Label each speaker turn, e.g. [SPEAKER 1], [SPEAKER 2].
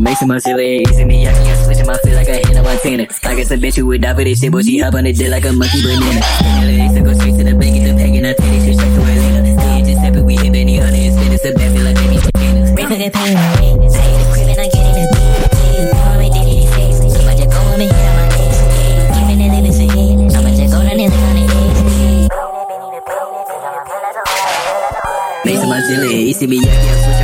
[SPEAKER 1] Making my shit like easy me, I can't switch my feel like a Hannah Montana. I guess a bitch who would die for this shit, but she hop on the dick like a monkey banana. So go straight to the bank, get the pack, and I take this shit straight to Atlanta. Stay just happy, we hit Benny Hunter, it's been it's a bad feel like baby chicken.
[SPEAKER 2] Bring for the pain away. Say the crib and I'm getting a deal. Call me Diddy these days. I'ma just go on and hit on my knees. Giving it living for him. I'ma just go down and live on it.
[SPEAKER 1] Making my shit like easy me, I can't switch